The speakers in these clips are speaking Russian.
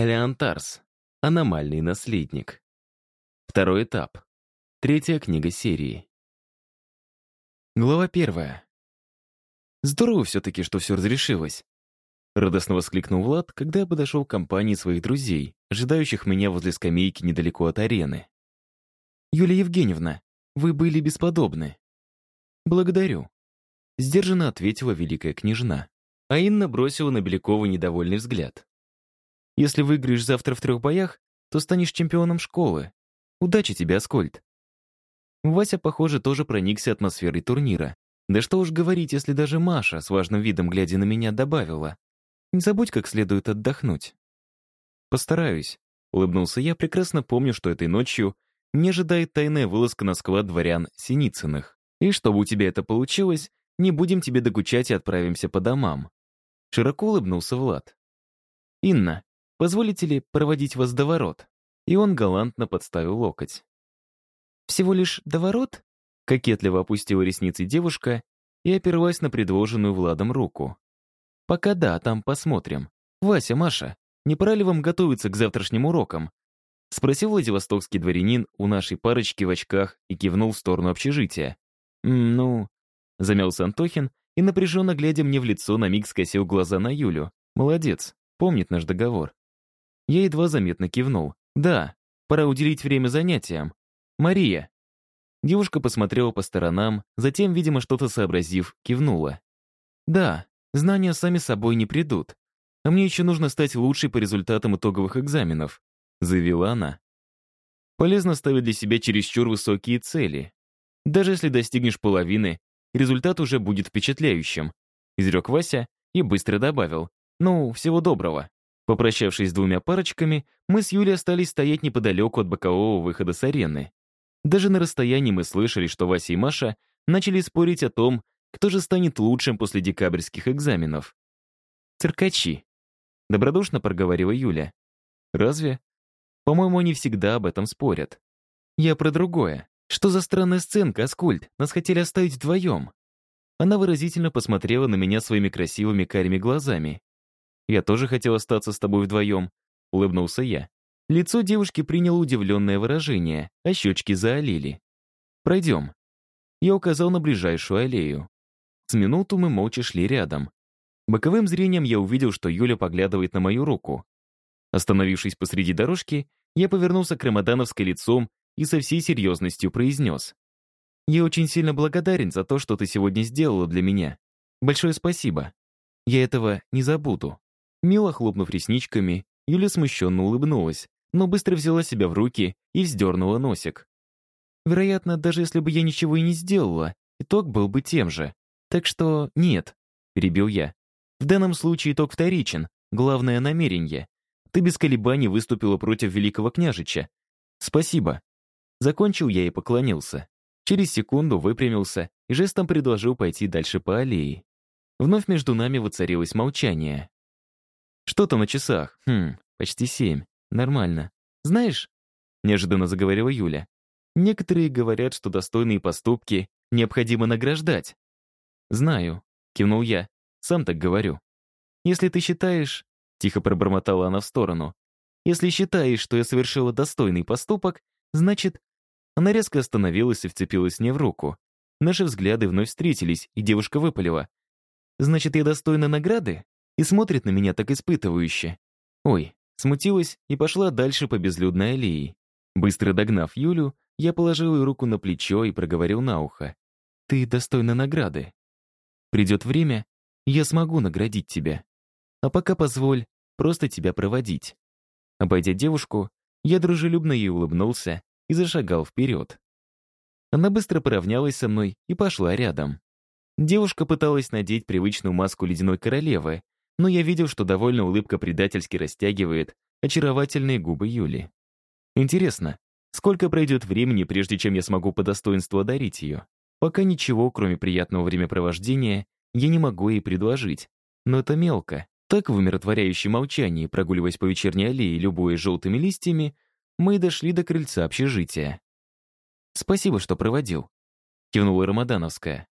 Элеонтарс. Аномальный наследник. Второй этап. Третья книга серии. Глава первая. Здорово все-таки, что все разрешилось. Радостно воскликнул Влад, когда я подошел к компании своих друзей, ожидающих меня возле скамейки недалеко от арены. «Юлия Евгеньевна, вы были бесподобны». «Благодарю», — сдержанно ответила великая княжна. А Инна бросила на Белякова недовольный взгляд. «Если выиграешь завтра в трех боях, то станешь чемпионом школы. Удачи тебе, Аскольд». Вася, похоже, тоже проникся атмосферой турнира. Да что уж говорить, если даже Маша, с важным видом глядя на меня, добавила. «Не забудь как следует отдохнуть». «Постараюсь», — улыбнулся я, прекрасно помню, что этой ночью мне ожидает тайная вылазка на склад дворян Синицыных. И чтобы у тебя это получилось, не будем тебе докучать и отправимся по домам. Широко улыбнулся Влад. «Инна, позволите ли проводить вас до ворот?» И он галантно подставил локоть. «Всего лишь до ворот?» Кокетливо опустила ресницы девушка и оперлась на предложенную Владом руку. «Пока да, там посмотрим. Вася, Маша, не пора ли вам готовиться к завтрашним урокам?» Спросил владивостокский дворянин у нашей парочки в очках и кивнул в сторону общежития. «Ну...» Замялся Антохин и, напряженно глядя мне в лицо, на миг скосил глаза на Юлю. «Молодец, помнит наш договор». Я едва заметно кивнул. «Да, пора уделить время занятиям. Мария». Девушка посмотрела по сторонам, затем, видимо, что-то сообразив, кивнула. «Да, знания сами собой не придут. А мне еще нужно стать лучшей по результатам итоговых экзаменов», заявила она. «Полезно ставить для себя чересчур высокие цели. Даже если достигнешь половины, результат уже будет впечатляющим», изрек Вася и быстро добавил. «Ну, всего доброго». Попрощавшись с двумя парочками, мы с Юлей остались стоять неподалеку от бокового выхода с арены. Даже на расстоянии мы слышали, что Вася и Маша начали спорить о том, кто же станет лучшим после декабрьских экзаменов. «Циркачи», — добродушно проговорила Юля. «Разве?» «По-моему, они всегда об этом спорят. Я про другое. Что за странная сценка, Аскольд? Нас хотели оставить вдвоем». Она выразительно посмотрела на меня своими красивыми карими глазами. «Я тоже хотел остаться с тобой вдвоем», — улыбнулся я. Лицо девушки приняло удивленное выражение, а щечки заолели. «Пройдем». Я указал на ближайшую аллею. С минуту мы молча шли рядом. Боковым зрением я увидел, что Юля поглядывает на мою руку. Остановившись посреди дорожки, я повернулся к Рамадановской лицом и со всей серьезностью произнес. «Я очень сильно благодарен за то, что ты сегодня сделала для меня. Большое спасибо. Я этого не забуду». Мило хлопнув ресничками, Юля смущенно улыбнулась, но быстро взяла себя в руки и вздернула носик. Вероятно, даже если бы я ничего и не сделала, итог был бы тем же. Так что нет, перебил я. В данном случае итог вторичен, главное намерение. Ты без колебаний выступила против великого княжича. Спасибо. Закончил я и поклонился. Через секунду выпрямился и жестом предложил пойти дальше по аллее. Вновь между нами воцарилось молчание. Что-то на часах. Хм, почти семь. Нормально. Знаешь, неожиданно заговорила Юля, некоторые говорят, что достойные поступки необходимо награждать. Знаю, кивнул я, сам так говорю. Если ты считаешь, тихо пробормотала она в сторону, если считаешь, что я совершила достойный поступок, значит... Она резко остановилась и вцепилась мне в руку. Наши взгляды вновь встретились, и девушка выпалила. «Значит, я достойна награды?» И смотрит на меня так испытывающе. Ой, Смутилась и пошла дальше по безлюдной аллее. Быстро догнав Юлю, я положил ей руку на плечо и проговорил на ухо. «Ты достойна награды. Придет время, я смогу наградить тебя. А пока позволь просто тебя проводить». Обойдя девушку, я дружелюбно ей улыбнулся и зашагал вперед. Она быстро поравнялась со мной и пошла рядом. Девушка пыталась надеть привычную маску ледяной королевы, но я видел, что довольно улыбка предательски растягивает очаровательные губы Юли. Интересно, сколько пройдет времени, прежде чем я смогу по достоинству одарить ее? Пока ничего, кроме приятного времяпровождения, я не могу ей предложить. Но это мелко. Так, в умиротворяющем молчании, прогуливаясь по вечерней аллее, любуя желтыми листьями, мы дошли до крыльца общежития. «Спасибо, что проводил», — кивнула Рамадановская.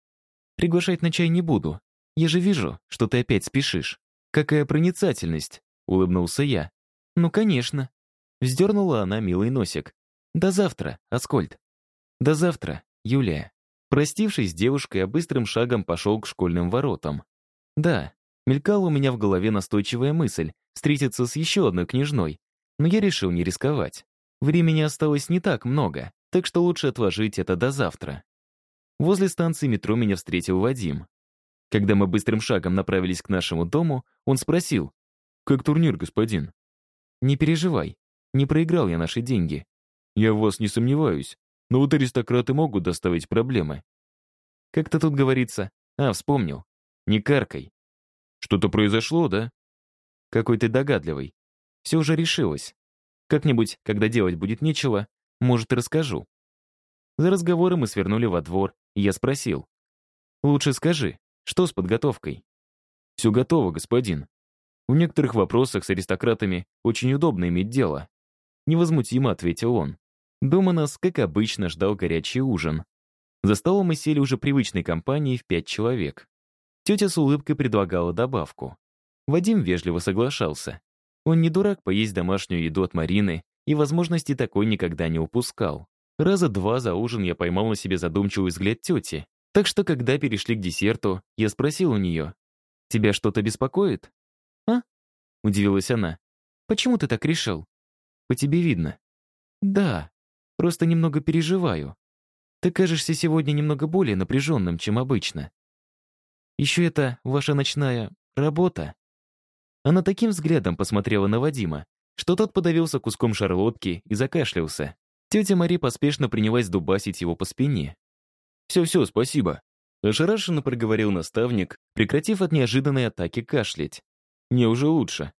«Приглашать на чай не буду. Я же вижу, что ты опять спешишь». «Какая проницательность!» — улыбнулся я. «Ну, конечно». Вздернула она милый носик. «До завтра, Аскольд». «До завтра, Юлия». Простившись с девушкой, я быстрым шагом пошел к школьным воротам. Да, мелькала у меня в голове настойчивая мысль встретиться с еще одной княжной, но я решил не рисковать. Времени осталось не так много, так что лучше отложить это до завтра. Возле станции метро меня встретил Вадим. Когда мы быстрым шагом направились к нашему дому, он спросил, «Как турнир, господин?» «Не переживай, не проиграл я наши деньги». «Я в вас не сомневаюсь, но вот аристократы могут доставить проблемы». «Как-то тут говорится...» «А, вспомнил. Не каркай». «Что-то произошло, да?» «Какой ты догадливый. Все уже решилось. Как-нибудь, когда делать будет нечего, может, расскажу». За разговором мы свернули во двор, и я спросил. «Лучше скажи, что с подготовкой?» «Все готово, господин. В некоторых вопросах с аристократами очень удобно иметь дело». Невозмутимо ответил он. Дома нас, как обычно, ждал горячий ужин. За столом мы сели уже привычной компанией в пять человек. Тетя с улыбкой предлагала добавку. Вадим вежливо соглашался. Он не дурак поесть домашнюю еду от Марины и возможности такой никогда не упускал. Раза два за ужин я поймал на себе задумчивый взгляд тети. Так что, когда перешли к десерту, я спросил у нее, «Тебя что-то беспокоит?» «А?» — удивилась она. «Почему ты так решил?» «По тебе видно». «Да, просто немного переживаю. Ты кажешься сегодня немного более напряженным, чем обычно. Еще это ваша ночная работа». Она таким взглядом посмотрела на Вадима, что тот подавился куском шарлотки и закашлялся. Тетя Мари поспешно принялась дубасить его по спине. «Все-все, спасибо», — ошарашенно проговорил наставник, прекратив от неожиданной атаки кашлять. «Мне уже лучше».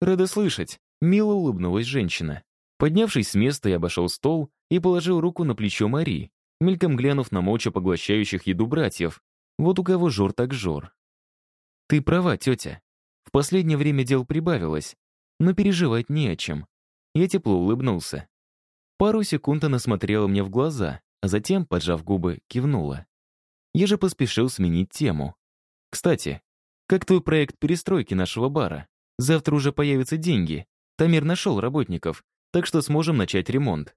«Рада слышать», — мило улыбнулась женщина. Поднявшись с места, я обошел стол и положил руку на плечо Мари, мельком глянув на молча поглощающих еду братьев. Вот у кого жор так жор. «Ты права, тетя. В последнее время дел прибавилось, но переживать не о чем». Я тепло улыбнулся. Пару секунд она смотрела мне в глаза, а затем, поджав губы, кивнула. Я же поспешил сменить тему. «Кстати, как твой проект перестройки нашего бара? Завтра уже появятся деньги. Тамир нашел работников, так что сможем начать ремонт».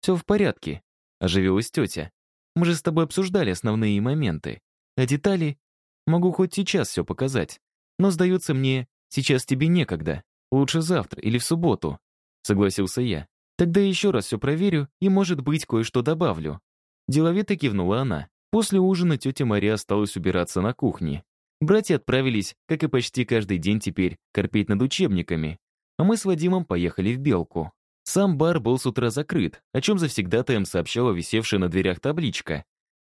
«Все в порядке», — оживилась тетя. «Мы же с тобой обсуждали основные моменты. А детали могу хоть сейчас все показать. Но, сдается мне, сейчас тебе некогда. Лучше завтра или в субботу», — согласился я. «Тогда еще раз все проверю и, может быть, кое-что добавлю». Деловито кивнула она. После ужина тетя Мария осталась убираться на кухне. Братья отправились, как и почти каждый день теперь, корпеть над учебниками. А мы с Вадимом поехали в Белку. Сам бар был с утра закрыт, о чем завсегдатаем сообщала висевшая на дверях табличка.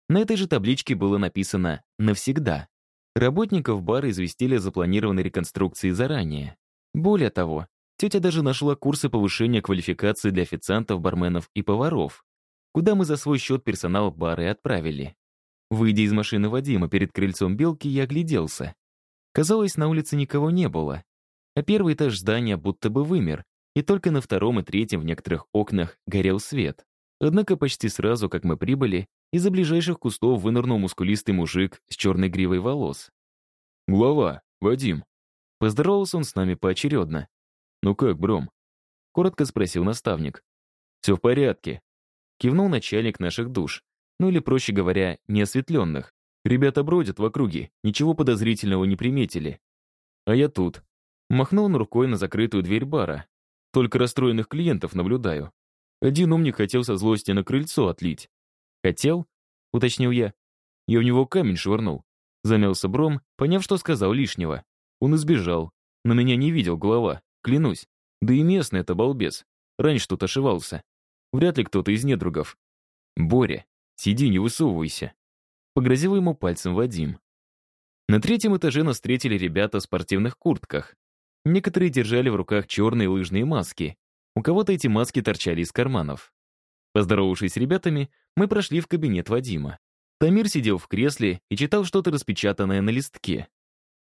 На этой же табличке было написано «Навсегда». Работников бара известили о запланированной реконструкции заранее. Более того, тетя даже нашла курсы повышения квалификации для официантов, барменов и поваров, куда мы за свой счет персонал бара и отправили. Выйдя из машины Вадима перед крыльцом Белки, я огляделся. Казалось, на улице никого не было, а первый этаж здания будто бы вымер, и только на втором и третьем в некоторых окнах горел свет. Однако почти сразу, как мы прибыли, из-за ближайших кустов вынырнул мускулистый мужик с черной гривой волос. «Глава, Вадим». Поздоровался он с нами поочередно. «Ну как, Бром?» Коротко спросил наставник. «Все в порядке». Кивнул начальник наших душ. Ну или, проще говоря, неосветленных. Ребята бродят в округе, ничего подозрительного не приметили. А я тут. Махнул он рукой на закрытую дверь бара. Только расстроенных клиентов наблюдаю. Один умник хотел со злости на крыльцо отлить. «Хотел?» — уточнил я. Я в него камень швырнул. Замялся Бром, поняв, что сказал лишнего. Он избежал. Но меня не видел голова, клянусь. Да и местный это балбес. Раньше тут ошивался. Вряд ли кто-то из недругов. «Боря, сиди, не высовывайся», — погрозил ему пальцем Вадим. На третьем этаже нас встретили ребята в спортивных куртках. Некоторые держали в руках черные лыжные маски. У кого-то эти маски торчали из карманов. Поздоровавшись с ребятами, мы прошли в кабинет Вадима. Тамир сидел в кресле и читал что-то распечатанное на листке.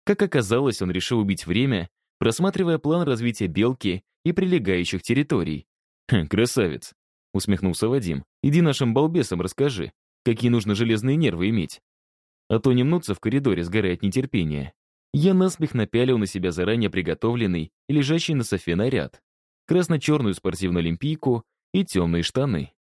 Как оказалось, он решил убить время, просматривая план развития белки и прилегающих территорий. «Хм, «Красавец!» — усмехнулся Вадим. «Иди нашим балбесам расскажи, какие нужно железные нервы иметь. А то не мнутся в коридоре, сгорая от нетерпения». Я наспех напялил на себя заранее приготовленный и лежащий на софе наряд. Красно-черную спортивную олимпийку и темные штаны.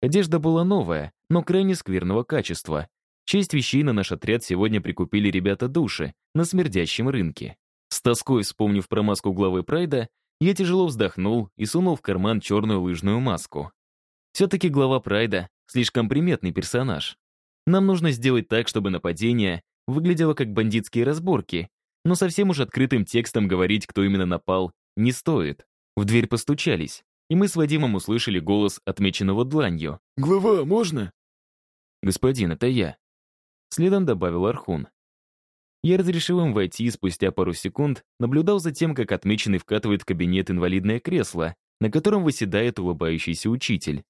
Одежда была новая, но крайне скверного качества. Часть вещей на наш отряд сегодня прикупили ребята души на смердящем рынке. С тоской вспомнив про маску главы Прайда, я тяжело вздохнул и сунул в карман черную лыжную маску. Все-таки глава Прайда — слишком приметный персонаж. Нам нужно сделать так, чтобы нападение выглядело как бандитские разборки, но совсем уж открытым текстом говорить, кто именно напал, не стоит. В дверь постучались, и мы с Вадимом услышали голос, отмеченного дланью. «Глава, можно?» «Господин, это я», — следом добавил Архун. Я разрешил им войти и спустя пару секунд наблюдал за тем, как отмеченный вкатывает в кабинет инвалидное кресло, на котором выседает улыбающийся учитель.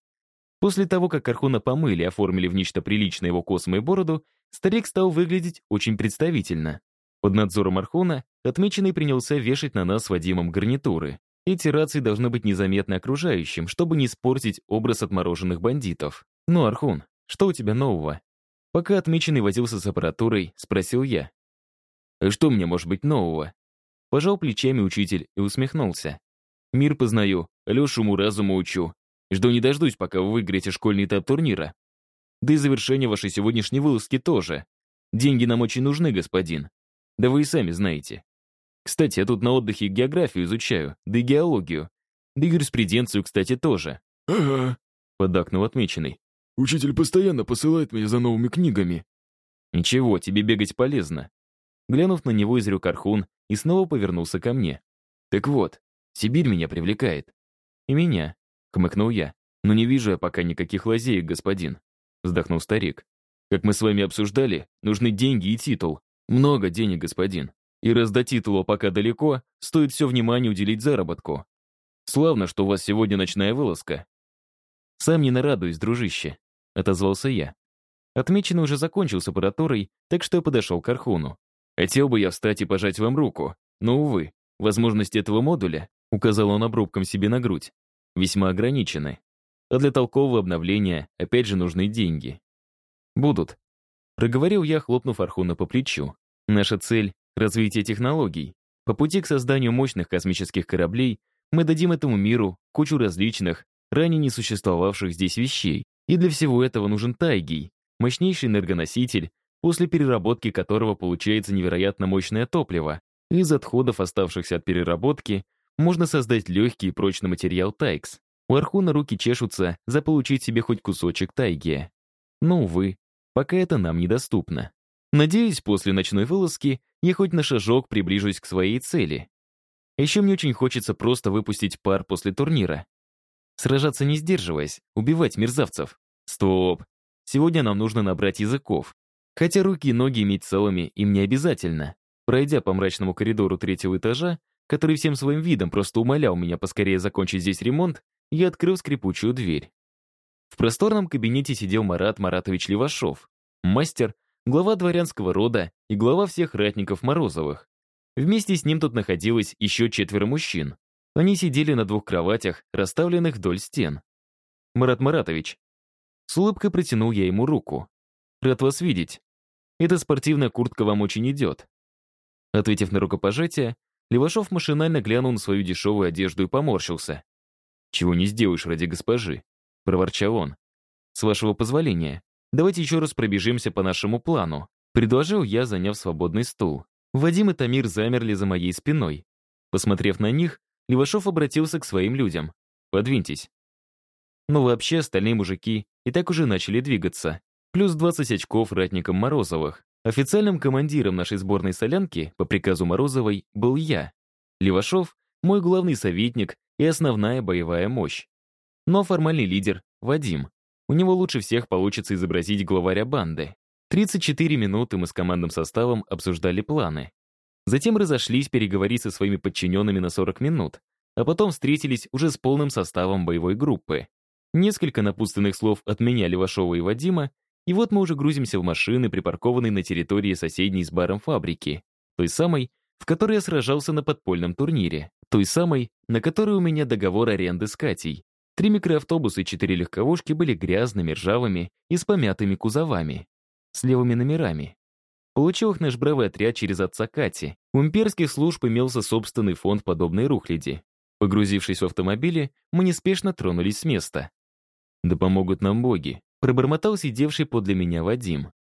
После того, как Архуна помыли и оформили в нечто приличное его космы и бороду, старик стал выглядеть очень представительно. Под надзором Архуна отмеченный принялся вешать на нас с Вадимом гарнитуры. Эти рации должны быть незаметны окружающим, чтобы не испортить образ отмороженных бандитов. «Ну, Архун, что у тебя нового?» Пока отмеченный возился с аппаратурой, спросил я. «А что мне может быть нового?» Пожал плечами учитель и усмехнулся. «Мир познаю, Лешему разуму учу. Жду не дождусь, пока вы выиграете школьный этап турнира. Да и завершение вашей сегодняшней вылазки тоже. Деньги нам очень нужны, господин. Да вы и сами знаете. Кстати, я тут на отдыхе географию изучаю, да и геологию. Да и юриспруденцию, кстати, тоже. «Ага», — поддакнул отмеченный. «Учитель постоянно посылает меня за новыми книгами». «Ничего, тебе бегать полезно». Глянув на него, изрек Архун и снова повернулся ко мне. «Так вот, Сибирь меня привлекает». «И меня», — хмыкнул я. «Но не вижу я пока никаких лазеек, господин», — вздохнул старик. «Как мы с вами обсуждали, нужны деньги и титул. Много денег, господин. И раз до титула пока далеко, стоит все внимание уделить заработку. Славно, что у вас сегодня ночная вылазка». «Сам не нарадуюсь, дружище», — отозвался я. Отмеченный уже закончил с аппаратурой, так что я подошел к Архуну. Хотел бы я встать и пожать вам руку, но, увы, возможности этого модуля, указал он обрубком себе на грудь, весьма ограничены. А для толкового обновления опять же нужны деньги. Будут. Проговорил я, хлопнув Архуна по плечу. Наша цель — развитие технологий. По пути к созданию мощных космических кораблей мы дадим этому миру кучу различных, ранее не существовавших здесь вещей. И для всего этого нужен Тайгий, мощнейший энергоноситель, после переработки которого получается невероятно мощное топливо. Из отходов, оставшихся от переработки, можно создать легкий и прочный материал Тайкс. У Архуна руки чешутся заполучить себе хоть кусочек тайги. Но, увы, пока это нам недоступно. Надеюсь, после ночной вылазки я хоть на шажок приближусь к своей цели. Еще мне очень хочется просто выпустить пар после турнира. Сражаться не сдерживаясь, убивать мерзавцев. Стоп. Сегодня нам нужно набрать языков. Хотя руки и ноги иметь целыми им не обязательно. Пройдя по мрачному коридору третьего этажа, который всем своим видом просто умолял меня поскорее закончить здесь ремонт, я открыл скрипучую дверь. В просторном кабинете сидел Марат Маратович Левашов, мастер, глава дворянского рода и глава всех ратников Морозовых. Вместе с ним тут находилось еще четверо мужчин. Они сидели на двух кроватях, расставленных вдоль стен. «Марат Маратович». С улыбкой протянул я ему руку. «Рад вас видеть. Эта спортивная куртка вам очень идет». Ответив на рукопожатие, Левашов машинально глянул на свою дешевую одежду и поморщился. «Чего не сделаешь ради госпожи», — проворчал он. «С вашего позволения, давайте еще раз пробежимся по нашему плану», — предложил я, заняв свободный стул. Вадим и Тамир замерли за моей спиной. Посмотрев на них, Левашов обратился к своим людям. «Подвиньтесь». Но вообще остальные мужики и так уже начали двигаться. Плюс 20 очков ратникам Морозовых. Официальным командиром нашей сборной солянки по приказу Морозовой был я. Левашов — мой главный советник и основная боевая мощь. Но формальный лидер — Вадим. У него лучше всех получится изобразить главаря банды. 34 минуты мы с командным составом обсуждали планы. Затем разошлись переговорить со своими подчиненными на 40 минут, а потом встретились уже с полным составом боевой группы. Несколько напутственных слов от меня, Левашова и Вадима, и вот мы уже грузимся в машины, припаркованные на территории соседней с баром фабрики, той самой, в которой я сражался на подпольном турнире, той самой, на которой у меня договор аренды с Катей. Три микроавтобуса и четыре легковушки были грязными, ржавыми и с помятыми кузовами, с левыми номерами. Получил их наш бравый отряд через отца Кати. У имперских служб имелся собственный фонд подобной рухляди. Погрузившись в автомобили, мы неспешно тронулись с места. «Да помогут нам боги», — пробормотал сидевший подле меня Вадим.